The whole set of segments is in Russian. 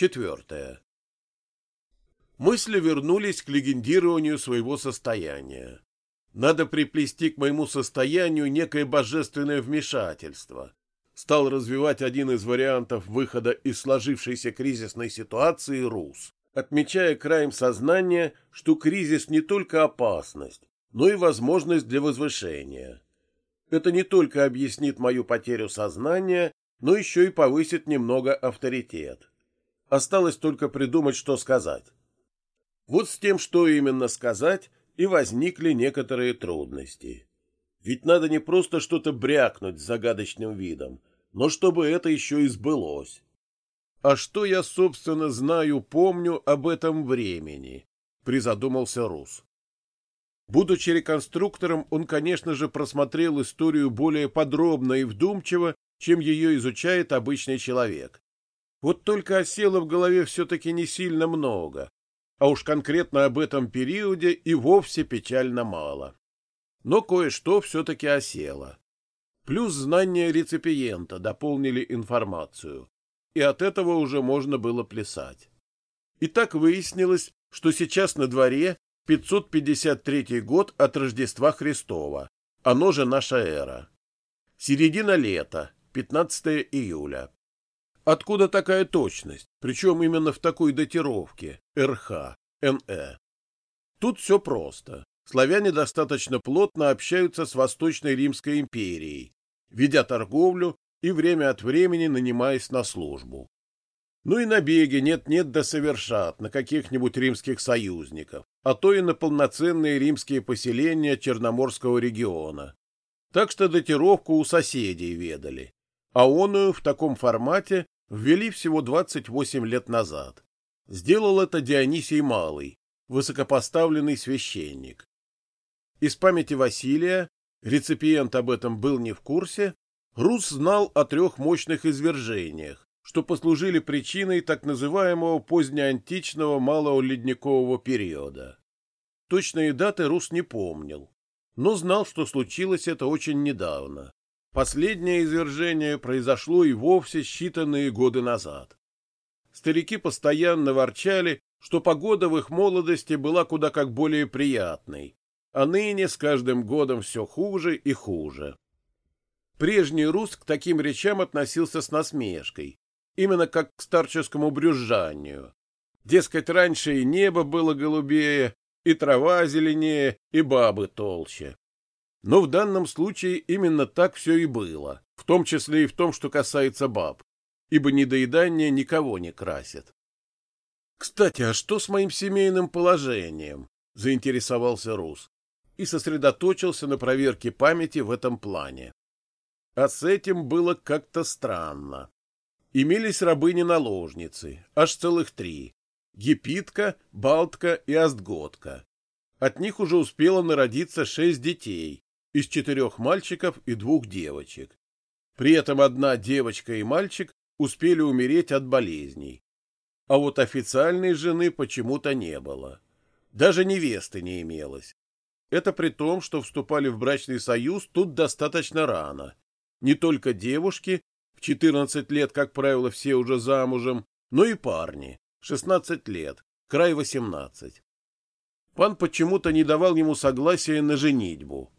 Четвертое. Мысли вернулись к легендированию своего состояния. Надо приплести к моему состоянию некое божественное вмешательство. Стал развивать один из вариантов выхода из сложившейся кризисной ситуации РУС, отмечая краем сознания, что кризис не только опасность, но и возможность для возвышения. Это не только объяснит мою потерю сознания, но еще и повысит немного авторитет. Осталось только придумать, что сказать. Вот с тем, что именно сказать, и возникли некоторые трудности. Ведь надо не просто что-то брякнуть с загадочным видом, но чтобы это еще и сбылось. А что я, собственно, знаю, помню об этом времени? Призадумался Рус. Будучи реконструктором, он, конечно же, просмотрел историю более подробно и вдумчиво, чем ее изучает обычный человек. Вот только осело в голове все-таки не сильно много, а уж конкретно об этом периоде и вовсе печально мало. Но кое-что все-таки осело. Плюс знания реципиента дополнили информацию, и от этого уже можно было плясать. И так выяснилось, что сейчас на дворе 553 год от Рождества Христова, оно же наша эра. Середина лета, 15 июля. Откуда такая точность, причем именно в такой датировке, РХ, НЭ? Тут все просто. Славяне достаточно плотно общаются с Восточной Римской империей, ведя торговлю и время от времени нанимаясь на службу. Ну и набеги нет-нет да совершат на каких-нибудь римских союзников, а то и на полноценные римские поселения Черноморского региона. Так что датировку у соседей ведали. А оную в таком формате ввели всего 28 лет назад. Сделал это Дионисий Малый, высокопоставленный священник. Из памяти Василия, реципиент об этом был не в курсе, Рус знал о трех мощных извержениях, что послужили причиной так называемого позднеантичного малого ледникового периода. Точные даты Рус не помнил, но знал, что случилось это очень недавно. Последнее извержение произошло и вовсе считанные годы назад. Старики постоянно ворчали, что погода в их молодости была куда как более приятной, а ныне с каждым годом все хуже и хуже. Прежний Рус к таким речам относился с насмешкой, именно как к старческому брюзжанию. Дескать, раньше и небо было голубее, и трава зеленее, и бабы толще. Но в данном случае именно так все и было, в том числе и в том, что касается баб, ибо недоедание никого не красит. «Кстати, а что с моим семейным положением?» — заинтересовался Рус и сосредоточился на проверке памяти в этом плане. А с этим было как-то странно. Имелись рабыни-наложницы, аж целых три — Епитка, Балтка и Остготка. От них уже успело народиться шесть детей, из четырех мальчиков и двух девочек. При этом одна девочка и мальчик успели умереть от болезней. А вот официальной жены почему-то не было. Даже невесты не имелось. Это при том, что вступали в брачный союз тут достаточно рано. Не только девушки, в 14 лет, как правило, все уже замужем, но и парни, 16 лет, край 18. Пан почему-то не давал ему согласия на женитьбу.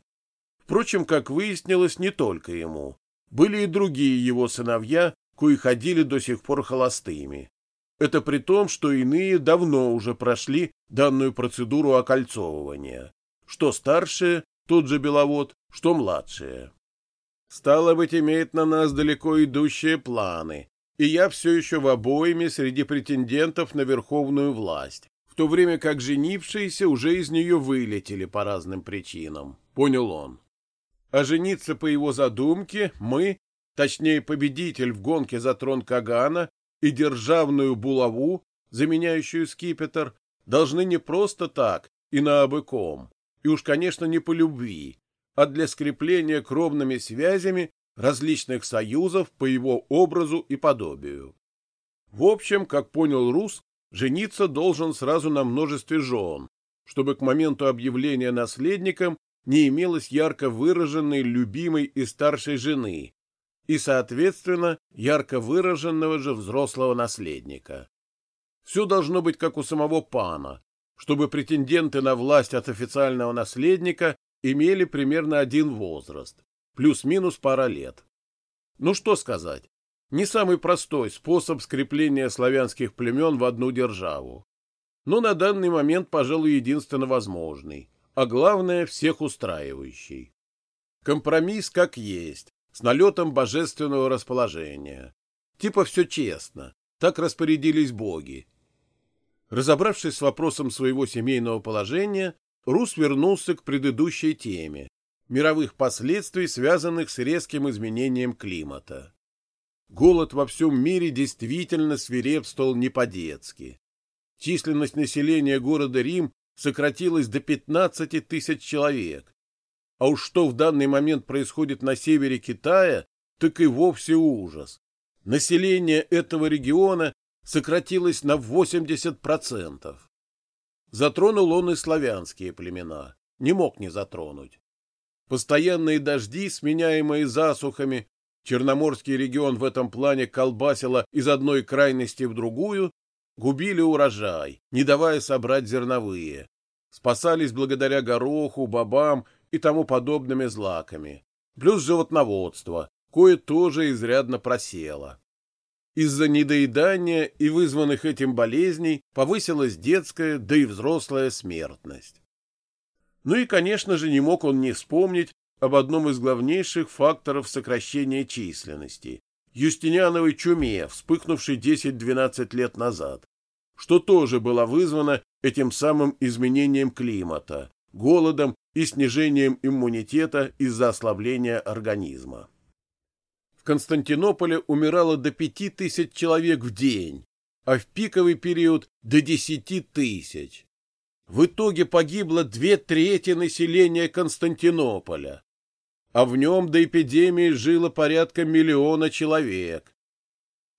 Впрочем, как выяснилось, не только ему. Были и другие его сыновья, кои ходили до сих пор холостыми. Это при том, что иные давно уже прошли данную процедуру окольцовывания. Что старшие, тот же Беловод, что младшие. Стало быть, имеет на нас далеко идущие планы, и я все еще в обоими среди претендентов на верховную власть, в то время как женившиеся уже из нее вылетели по разным причинам, понял он. А жениться по его задумке мы, точнее победитель в гонке за трон Кагана и державную булаву, заменяющую скипетр, должны не просто так и на обыком, и уж, конечно, не по любви, а для скрепления кровными связями различных союзов по его образу и подобию. В общем, как понял Рус, жениться должен сразу на множестве жен, чтобы к моменту объявления наследником не имелось ярко выраженной любимой и старшей жены и, соответственно, ярко выраженного же взрослого наследника. Все должно быть как у самого пана, чтобы претенденты на власть от официального наследника имели примерно один возраст, плюс-минус пара лет. Ну что сказать, не самый простой способ скрепления славянских племен в одну державу. Но на данный момент, пожалуй, единственно возможный, а главное, всех устраивающий. Компромисс как есть, с налетом божественного расположения. Типа все честно, так распорядились боги. Разобравшись с вопросом своего семейного положения, Рус вернулся к предыдущей теме – мировых последствий, связанных с резким изменением климата. Голод во всем мире действительно свирепствовал не по-детски. Численность населения города Рим сократилась до 15 тысяч человек. А уж что в данный момент происходит на севере Китая, так и вовсе ужас. Население этого региона сократилось на 80%. Затронул он и славянские племена, не мог не затронуть. Постоянные дожди, сменяемые засухами, Черноморский регион в этом плане колбасило из одной крайности в другую, губили урожай, не давая собрать зерновые. Спасались благодаря гороху, бобам и тому подобными злаками. Плюс животноводство, кое тоже изрядно просело. Из-за недоедания и вызванных этим болезней повысилась детская, да и взрослая смертность. Ну и, конечно же, не мог он не вспомнить об одном из главнейших факторов сокращения численности – Юстиниановой чуме, вспыхнувшей 10-12 лет назад, что тоже было вызвано этим самым изменением климата, голодом и снижением иммунитета из-за ослабления организма. В Константинополе умирало до 5000 человек в день, а в пиковый период до 10 тысяч. В итоге погибло две трети населения Константинополя, а в нем до эпидемии жило порядка миллиона человек.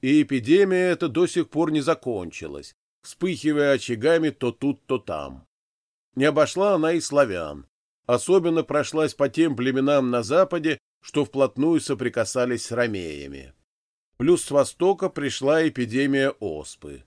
И эпидемия эта до сих пор не закончилась, вспыхивая очагами то тут, то там. Не обошла она и славян, особенно прошлась по тем племенам на западе, что вплотную соприкасались с ромеями. Плюс с востока пришла эпидемия оспы.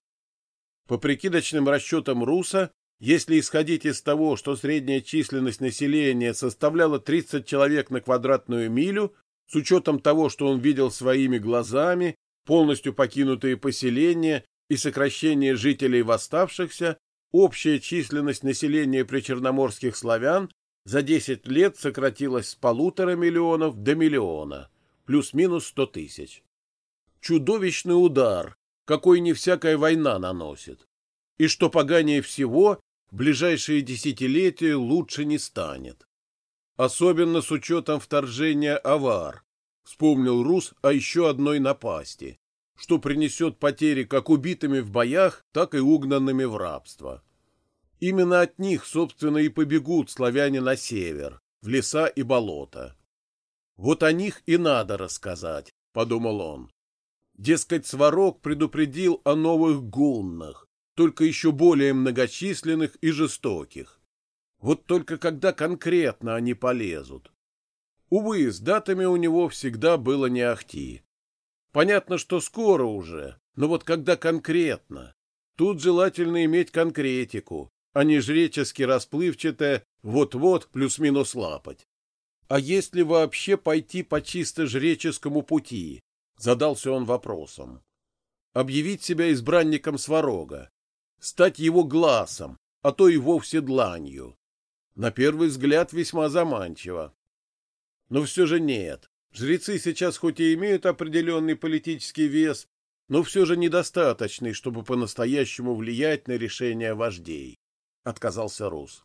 По прикидочным расчетам Руса, если исходить из того, что средняя численность населения составляла 30 человек на квадратную милю, с учетом того, что он видел своими глазами, полностью покинутые поселения и сокращение жителей восставшихся, общая численность населения причерноморских славян за 10 лет сократилась с полутора миллионов до миллиона, плюс-минус 100 тысяч. Чудовищный удар, какой не всякая война наносит. И что поганее всего, ближайшие десятилетия лучше не станет. Особенно с учетом вторжения авар. Вспомнил Рус о еще одной напасти, что принесет потери как убитыми в боях, так и угнанными в рабство. Именно от них, собственно, и побегут славяне на север, в леса и болота. Вот о них и надо рассказать, — подумал он. Дескать, Сварог предупредил о новых гуннах, только еще более многочисленных и жестоких. Вот только когда конкретно они полезут. Увы, с датами у него всегда было не ахти. Понятно, что скоро уже, но вот когда конкретно. Тут желательно иметь конкретику, а не жречески расплывчатое «вот-вот» плюс-минус лапать. А если вообще пойти по чисто жреческому пути? Задался он вопросом. Объявить себя избранником Сварога, стать его глазом, а то и вовсе дланью. На первый взгляд весьма заманчиво. Но все же нет. Жрецы сейчас хоть и имеют определенный политический вес, но все же недостаточный, чтобы по-настоящему влиять на решения вождей, — отказался Рус.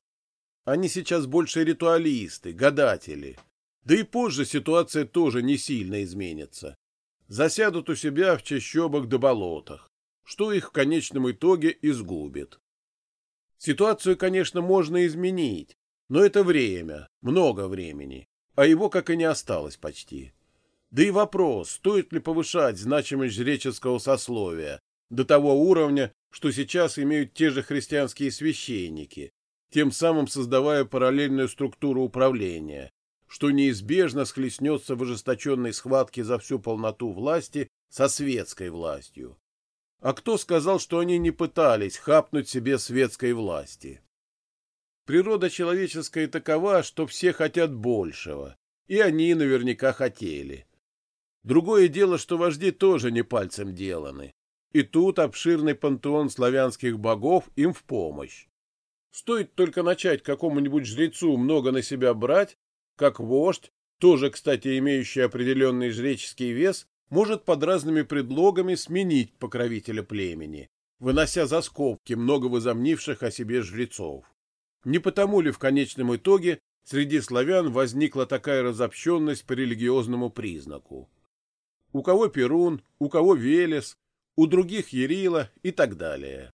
Они сейчас больше ритуалисты, гадатели. Да и позже ситуация тоже не сильно изменится. Засядут у себя в чащобах да болотах что их в конечном итоге изгубит. Ситуацию, конечно, можно изменить, но это время, много времени, а его как и не осталось почти. Да и вопрос, стоит ли повышать значимость жреческого сословия до того уровня, что сейчас имеют те же христианские священники, тем самым создавая параллельную структуру управления, что неизбежно схлестнется в ожесточенной схватке за всю полноту власти со светской властью. А кто сказал, что они не пытались хапнуть себе светской власти? Природа человеческая такова, что все хотят большего, и они наверняка хотели. Другое дело, что вожди тоже не пальцем деланы, и тут обширный пантеон славянских богов им в помощь. Стоит только начать какому-нибудь жрецу много на себя брать, как вождь, тоже, кстати, имеющий определенный жреческий вес, может под разными предлогами сменить покровителя племени, вынося за скобки много возомнивших о себе жрецов. Не потому ли в конечном итоге среди славян возникла такая разобщенность по религиозному признаку? У кого Перун, у кого Велес, у других Ярила и так далее.